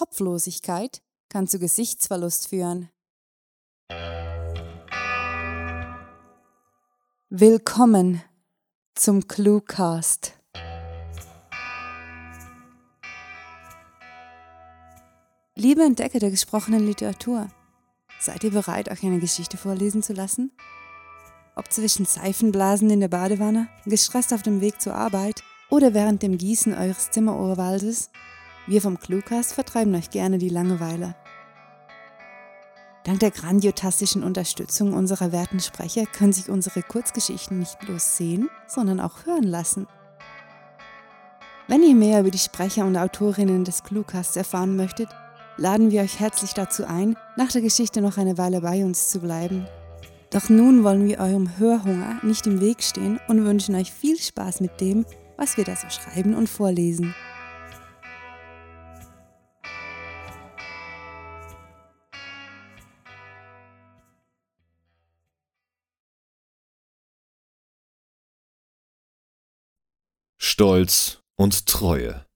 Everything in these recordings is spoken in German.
Kopflosigkeit kann zu Gesichtsverlust führen. Willkommen zum Cluecast. Liebe Entdecker der gesprochenen Literatur, seid ihr bereit, euch eine Geschichte vorlesen zu lassen? Ob zwischen Seifenblasen in der Badewanne, gestresst auf dem Weg zur Arbeit oder während dem Gießen eures Zimmerurwaldes, wir vom Cluecast vertreiben euch gerne die Langeweile. Dank der grandiotastischen Unterstützung unserer werten Sprecher können sich unsere Kurzgeschichten nicht bloß sehen, sondern auch hören lassen. Wenn ihr mehr über die Sprecher und Autorinnen des Cluecasts erfahren möchtet, laden wir euch herzlich dazu ein, nach der Geschichte noch eine Weile bei uns zu bleiben. Doch nun wollen wir eurem Hörhunger nicht im Weg stehen und wünschen euch viel Spaß mit dem, was wir da so schreiben und vorlesen. Stolz und Treue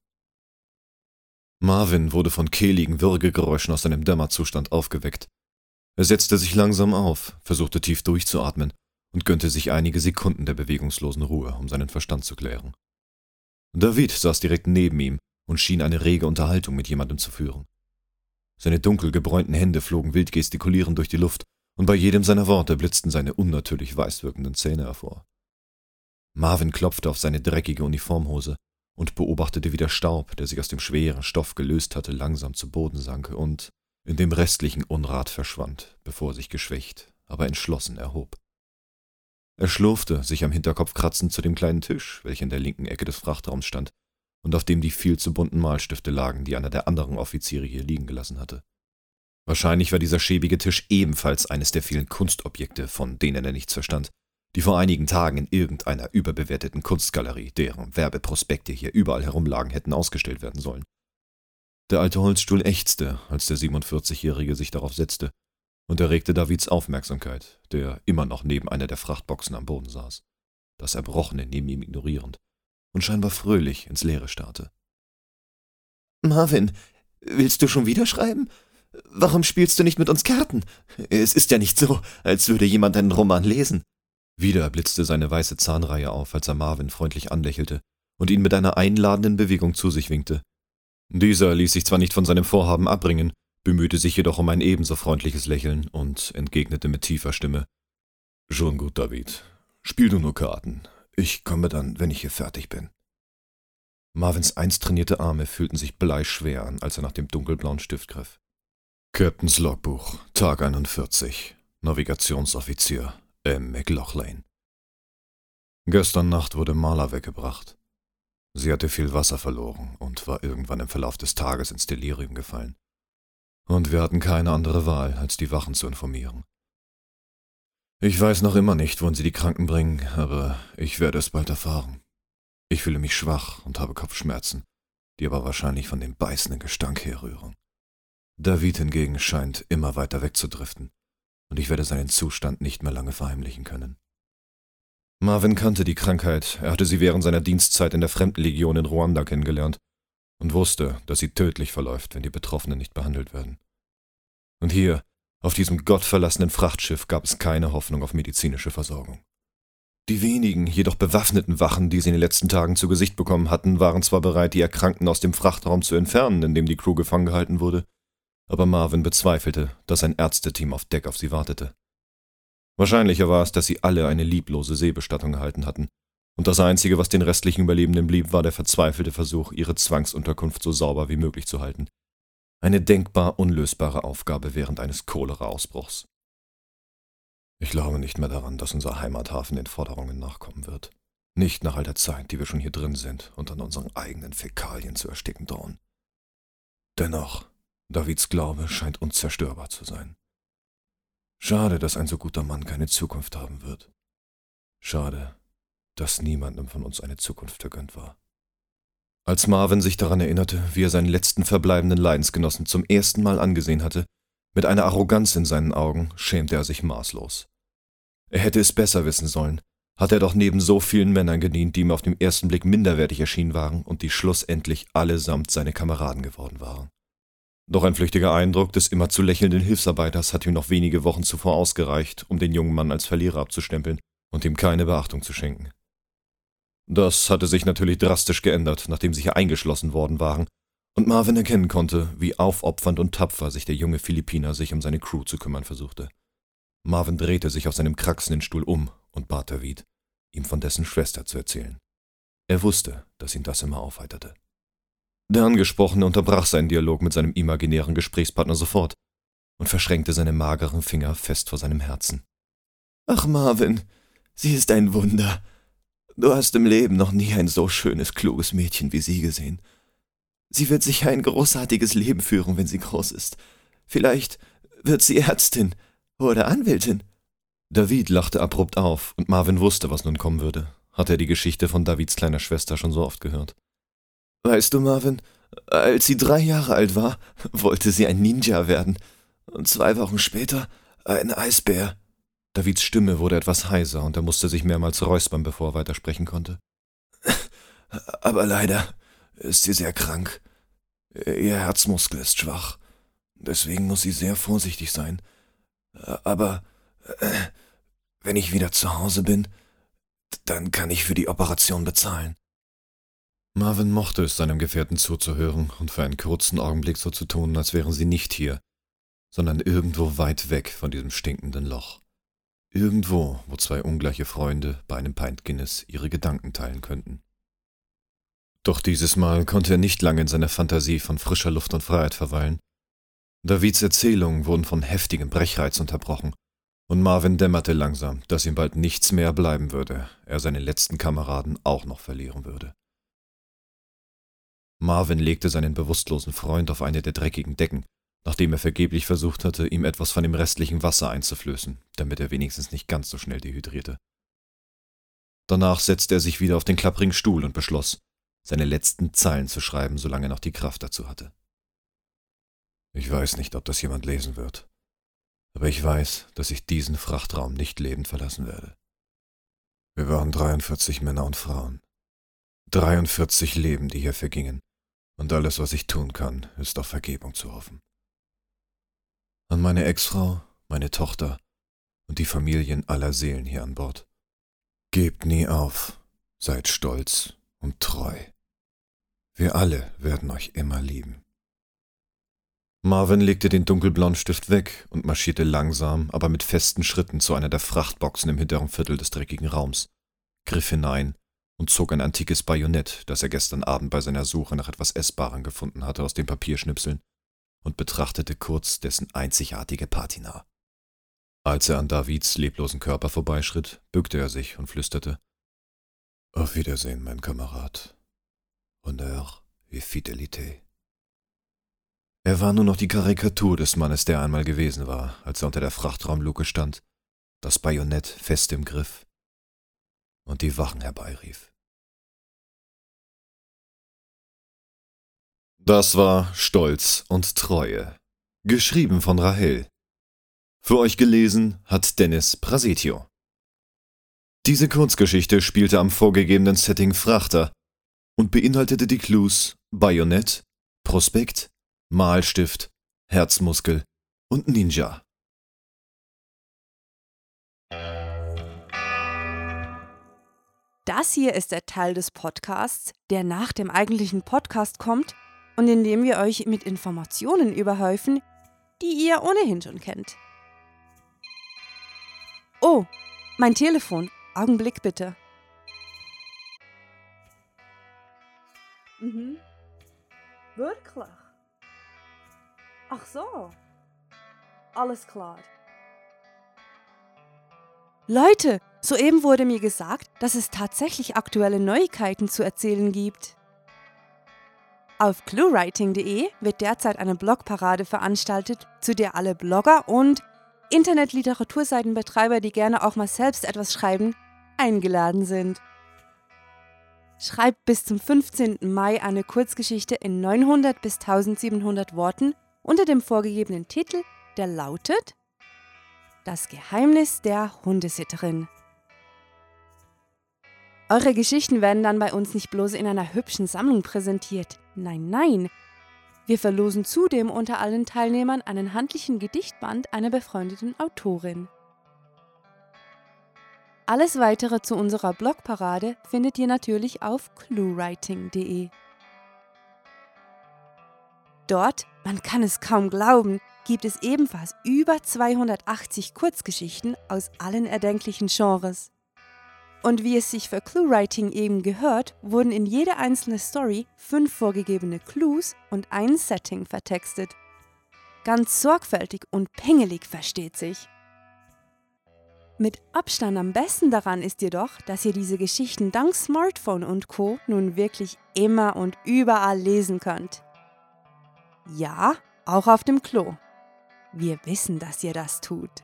Marvin wurde von kehligen Würgegeräuschen aus seinem Dämmerzustand aufgeweckt. Er setzte sich langsam auf, versuchte tief durchzuatmen und gönnte sich einige Sekunden der bewegungslosen Ruhe, um seinen Verstand zu klären. David saß direkt neben ihm und schien eine rege Unterhaltung mit jemandem zu führen. Seine dunkel gebräunten Hände flogen wild gestikulierend durch die Luft, und bei jedem seiner Worte blitzten seine unnatürlich weiß wirkenden Zähne hervor. Marvin klopfte auf seine dreckige Uniformhose und beobachtete, wie der Staub, der sich aus dem schweren Stoff gelöst hatte, langsam zu Boden sank und in dem restlichen Unrat verschwand, bevor er sich geschwächt, aber entschlossen erhob. Er schlurfte, sich am Hinterkopf kratzend, zu dem kleinen Tisch, welcher in der linken Ecke des Frachtraums stand und auf dem die viel zu bunten Malstifte lagen, die einer der anderen Offiziere hier liegen gelassen hatte. Wahrscheinlich war dieser schäbige Tisch ebenfalls eines der vielen Kunstobjekte, von denen er nichts verstand, die vor einigen Tagen in irgendeiner überbewerteten Kunstgalerie, deren Werbeprospekte hier überall herumlagen, hätten ausgestellt werden sollen. Der alte Holzstuhl ächzte, als der 47-Jährige sich darauf setzte, und erregte Davids Aufmerksamkeit, der immer noch neben einer der Frachtboxen am Boden saß, das Erbrochene neben ihm ignorierend und scheinbar fröhlich ins Leere starrte. Marvin, willst du schon wieder schreiben? Warum spielst du nicht mit uns Karten? Es ist ja nicht so, als würde jemand einen Roman lesen. Wieder blitzte seine weiße Zahnreihe auf, als er Marvin freundlich anlächelte und ihn mit einer einladenden Bewegung zu sich winkte. Dieser ließ sich zwar nicht von seinem Vorhaben abbringen, bemühte sich jedoch um ein ebenso freundliches Lächeln und entgegnete mit tiefer Stimme Schon gut, David. Spiel du nur Karten. Ich komme dann, wenn ich hier fertig bin. Marvins einst trainierte Arme fühlten sich bleischwer an, als er nach dem dunkelblauen Stift griff. Captains Logbuch, Tag 41. Navigationsoffizier, M. McLaughlin. Gestern Nacht wurde Marla weggebracht. Sie hatte viel Wasser verloren und war irgendwann im Verlauf des Tages ins Delirium gefallen. Und wir hatten keine andere Wahl, als die Wachen zu informieren. Ich weiß noch immer nicht, wohin sie die Kranken bringen, aber ich werde es bald erfahren. Ich fühle mich schwach und habe Kopfschmerzen, die aber wahrscheinlich von dem beißenden Gestank herrühren. David hingegen scheint immer weiter wegzudriften und ich werde seinen Zustand nicht mehr lange verheimlichen können. Marvin kannte die Krankheit, er hatte sie während seiner Dienstzeit in der Fremdenlegion in Ruanda kennengelernt und wusste, dass sie tödlich verläuft, wenn die Betroffenen nicht behandelt werden. Und hier, auf diesem gottverlassenen Frachtschiff, gab es keine Hoffnung auf medizinische Versorgung. Die wenigen, jedoch bewaffneten Wachen, die sie in den letzten Tagen zu Gesicht bekommen hatten, waren zwar bereit, die Erkrankten aus dem Frachtraum zu entfernen, in dem die Crew gefangen gehalten wurde, aber Marvin bezweifelte, dass ein Ärzteteam auf Deck auf sie wartete. Wahrscheinlicher war es, dass sie alle eine lieblose Seebestattung erhalten hatten, und das Einzige, was den restlichen Überlebenden blieb, war der verzweifelte Versuch, ihre Zwangsunterkunft so sauber wie möglich zu halten. Eine denkbar unlösbare Aufgabe während eines Cholera-Ausbruchs. Ich glaube nicht mehr daran, dass unser Heimathafen den Forderungen nachkommen wird. Nicht nach all der Zeit, die wir schon hier drin sind und an unseren eigenen Fäkalien zu ersticken drohen. Dennoch, Davids Glaube scheint unzerstörbar zu sein. Schade, dass ein so guter Mann keine Zukunft haben wird. Schade, dass niemandem von uns eine Zukunft vergönnt war. Als Marvin sich daran erinnerte, wie er seinen letzten verbleibenden Leidensgenossen zum ersten Mal angesehen hatte, mit einer Arroganz in seinen Augen, schämte er sich maßlos. Er hätte es besser wissen sollen, hatte er doch neben so vielen Männern gedient, die ihm auf den ersten Blick minderwertig erschienen waren und die schlussendlich allesamt seine Kameraden geworden waren. Doch ein flüchtiger Eindruck des immer zu lächelnden Hilfsarbeiters hat ihm noch wenige Wochen zuvor ausgereicht, um den jungen Mann als Verlierer abzustempeln und ihm keine Beachtung zu schenken. Das hatte sich natürlich drastisch geändert, nachdem sie hier eingeschlossen worden waren und Marvin erkennen konnte, wie aufopfernd und tapfer sich der junge Philippiner sich um seine Crew zu kümmern versuchte. Marvin drehte sich auf seinem kraxenden Stuhl um und bat David, ihm von dessen Schwester zu erzählen. Er wusste, dass ihn das immer aufheiterte. Der Angesprochene unterbrach seinen Dialog mit seinem imaginären Gesprächspartner sofort und verschränkte seine mageren Finger fest vor seinem Herzen. Ach, Marvin, sie ist ein Wunder. Du hast im Leben noch nie ein so schönes, kluges Mädchen wie sie gesehen. Sie wird sicher ein großartiges Leben führen, wenn sie groß ist. Vielleicht wird sie Ärztin oder Anwältin. David lachte abrupt auf, und Marvin wusste, was nun kommen würde. Hatte er die Geschichte von Davids kleiner Schwester schon so oft gehört. Weißt du, Marvin, als sie drei Jahre alt war, wollte sie ein Ninja werden. Und zwei Wochen später ein Eisbär. Davids Stimme wurde etwas heiser und er musste sich mehrmals räuspern, bevor er weitersprechen konnte. Aber leider ist sie sehr krank. Ihr Herzmuskel ist schwach. Deswegen muss sie sehr vorsichtig sein. Aber äh, wenn ich wieder zu Hause bin, dann kann ich für die Operation bezahlen. Marvin mochte es seinem Gefährten zuzuhören und für einen kurzen Augenblick so zu tun, als wären sie nicht hier, sondern irgendwo weit weg von diesem stinkenden Loch. Irgendwo, wo zwei ungleiche Freunde bei einem Pint Guinness ihre Gedanken teilen könnten. Doch dieses Mal konnte er nicht lange in seiner Fantasie von frischer Luft und Freiheit verweilen. Davids Erzählungen wurden von heftigem Brechreiz unterbrochen, und Marvin dämmerte langsam, dass ihm bald nichts mehr bleiben würde, er seine letzten Kameraden auch noch verlieren würde. Marvin legte seinen bewusstlosen Freund auf eine der dreckigen Decken, nachdem er vergeblich versucht hatte, ihm etwas von dem restlichen Wasser einzuflößen, damit er wenigstens nicht ganz so schnell dehydrierte. Danach setzte er sich wieder auf den klapprigen Stuhl und beschloss, seine letzten Zeilen zu schreiben, solange er noch die Kraft dazu hatte. Ich weiß nicht, ob das jemand lesen wird, aber ich weiß, dass ich diesen Frachtraum nicht lebend verlassen werde. Wir waren 43 Männer und Frauen. 43 Leben, die hier vergingen, und alles, was ich tun kann, ist auf Vergebung zu hoffen. An meine Ex-Frau, meine Tochter und die Familien aller Seelen hier an Bord. Gebt nie auf, seid stolz und treu. Wir alle werden euch immer lieben. Marvin legte den dunkelblauen Stift weg und marschierte langsam, aber mit festen Schritten zu einer der Frachtboxen im hinteren Viertel des dreckigen Raums, griff hinein und zog ein antikes Bajonett, das er gestern Abend bei seiner Suche nach etwas Essbarem gefunden hatte, aus den Papierschnipseln und betrachtete kurz dessen einzigartige Patina. Als er an Davids leblosen Körper vorbeischritt, bückte er sich und flüsterte Auf Wiedersehen, mein Kamerad. Honneur et fidélité. Er war nur noch die Karikatur des Mannes, der einmal gewesen war, als er unter der Frachtraumluke stand, das Bajonett fest im Griff und die Wachen herbeirief. Das war Stolz und Treue, geschrieben von Rahel. Für euch gelesen hat Dennis Prasetio. Diese Kurzgeschichte spielte am vorgegebenen Setting Frachter und beinhaltete die Clues Bajonett, Prospekt, Malstift, Herzmuskel und Ninja. Das hier ist der Teil des Podcasts, der nach dem eigentlichen Podcast kommt und in dem wir euch mit Informationen überhäufen, die ihr ohnehin schon kennt. Oh, mein Telefon. Augenblick bitte. Mhm. Wirklich? Ach so. Alles klar. Leute, soeben wurde mir gesagt, dass es tatsächlich aktuelle Neuigkeiten zu erzählen gibt. Auf cluewriting.de wird derzeit eine Blogparade veranstaltet, zu der alle Blogger und Internetliteraturseitenbetreiber, die gerne auch mal selbst etwas schreiben, eingeladen sind. Schreibt bis zum 15. Mai eine Kurzgeschichte in 900 bis 1700 Worten unter dem vorgegebenen Titel, der lautet Das Geheimnis der Hundesitterin. Eure Geschichten werden dann bei uns nicht bloß in einer hübschen Sammlung präsentiert. Nein, nein. Wir verlosen zudem unter allen Teilnehmern einen handlichen Gedichtband einer befreundeten Autorin. Alles weitere zu unserer Blogparade findet ihr natürlich auf cluewriting.de. Dort, man kann es kaum glauben, gibt es ebenfalls über 280 Kurzgeschichten aus allen erdenklichen Genres. Und wie es sich für Cluewriting eben gehört, wurden in jede einzelne Story fünf vorgegebene Clues und ein Setting vertextet. Ganz sorgfältig und pingelig versteht sich. Mit Abstand am besten daran ist jedoch, dass ihr diese Geschichten dank Smartphone und Co. nun wirklich immer und überall lesen könnt. Ja, auch auf dem Klo. Wir wissen, dass ihr das tut.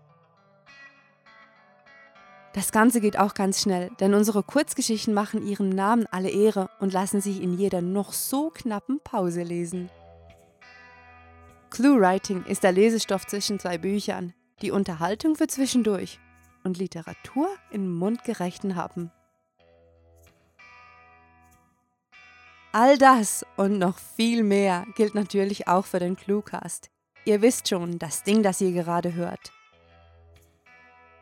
Das Ganze geht auch ganz schnell, denn unsere Kurzgeschichten machen ihrem Namen alle Ehre und lassen sich in jeder noch so knappen Pause lesen. Clue Writing ist der Lesestoff zwischen zwei Büchern, die Unterhaltung für zwischendurch und Literatur in mundgerechten Happen. All das und noch viel mehr gilt natürlich auch für den Cluecast. Ihr wisst schon, das Ding, das ihr gerade hört.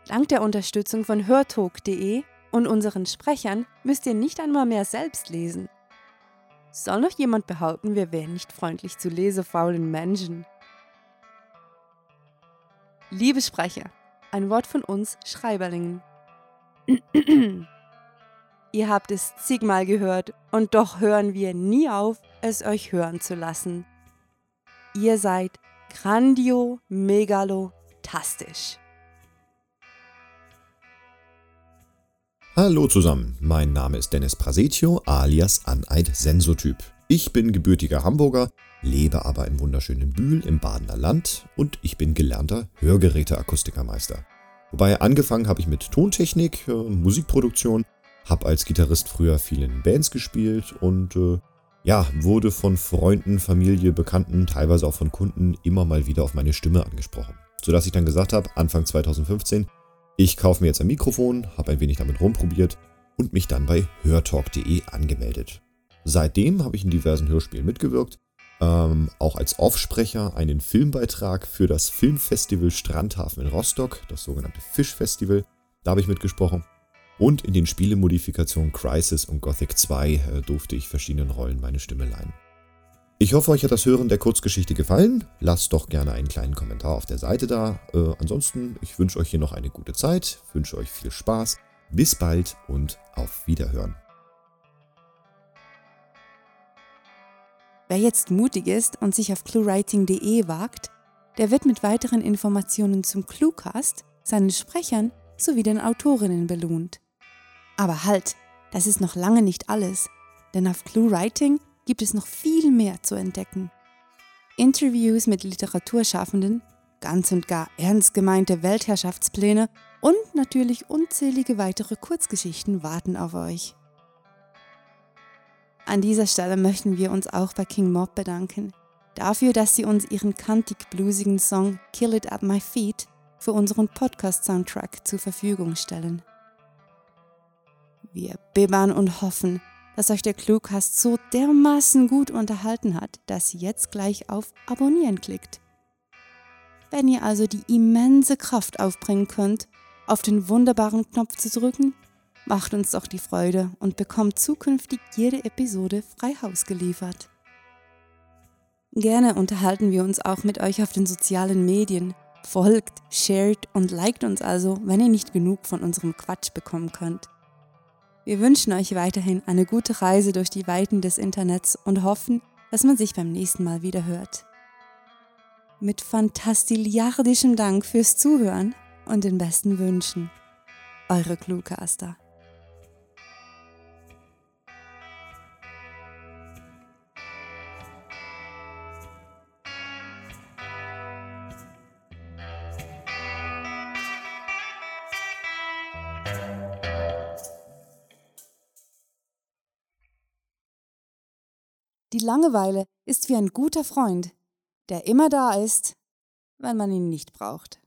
Dank der Unterstützung von hörtalk.de und unseren Sprechern müsst ihr nicht einmal mehr selbst lesen. Soll noch jemand behaupten, wir wären nicht freundlich zu lesefaulen Menschen? Liebe Sprecher, ein Wort von uns Schreiberlingen. Ihr habt es zigmal gehört und doch hören wir nie auf, es euch hören zu lassen. Ihr seid grandio, megalo, Hallo zusammen, mein Name ist Dennis Prasetio alias Aneid Sensotyp. Ich bin gebürtiger Hamburger, lebe aber im wunderschönen Bühl im Badener Land und ich bin gelernter Hörgeräteakustikermeister. Wobei angefangen habe ich mit Tontechnik, äh, Musikproduktion hab als Gitarrist früher viel in Bands gespielt und äh, ja, wurde von Freunden, Familie, Bekannten, teilweise auch von Kunden immer mal wieder auf meine Stimme angesprochen. Sodass ich dann gesagt habe, Anfang 2015, ich kaufe mir jetzt ein Mikrofon, habe ein wenig damit rumprobiert und mich dann bei hörtalk.de angemeldet. Seitdem habe ich in diversen Hörspielen mitgewirkt, ähm, auch als Offsprecher einen Filmbeitrag für das Filmfestival Strandhafen in Rostock, das sogenannte Fischfestival. Da habe ich mitgesprochen. Und in den Spielemodifikationen Crisis und Gothic 2 äh, durfte ich verschiedenen Rollen meine Stimme leihen. Ich hoffe, euch hat das Hören der Kurzgeschichte gefallen. Lasst doch gerne einen kleinen Kommentar auf der Seite da. Äh, ansonsten, ich wünsche euch hier noch eine gute Zeit, wünsche euch viel Spaß. Bis bald und auf Wiederhören. Wer jetzt mutig ist und sich auf cluewriting.de wagt, der wird mit weiteren Informationen zum Cluecast, seinen Sprechern sowie den Autorinnen belohnt. Aber halt, das ist noch lange nicht alles, denn auf ClueWriting gibt es noch viel mehr zu entdecken. Interviews mit Literaturschaffenden, ganz und gar ernst gemeinte Weltherrschaftspläne und natürlich unzählige weitere Kurzgeschichten warten auf euch. An dieser Stelle möchten wir uns auch bei King Mob bedanken, dafür, dass sie uns ihren kantig-bluesigen Song Kill It at My Feet für unseren Podcast-Soundtrack zur Verfügung stellen. Wir bibbern und hoffen, dass euch der Cluecast so dermaßen gut unterhalten hat, dass ihr jetzt gleich auf Abonnieren klickt. Wenn ihr also die immense Kraft aufbringen könnt, auf den wunderbaren Knopf zu drücken, macht uns doch die Freude und bekommt zukünftig jede Episode frei Haus geliefert. Gerne unterhalten wir uns auch mit euch auf den sozialen Medien. Folgt, shared und liked uns also, wenn ihr nicht genug von unserem Quatsch bekommen könnt. Wir wünschen euch weiterhin eine gute Reise durch die Weiten des Internets und hoffen, dass man sich beim nächsten Mal wieder hört. Mit fantastiliardischem Dank fürs Zuhören und den besten Wünschen. Eure Cluecaster. Die Langeweile ist wie ein guter Freund, der immer da ist, wenn man ihn nicht braucht.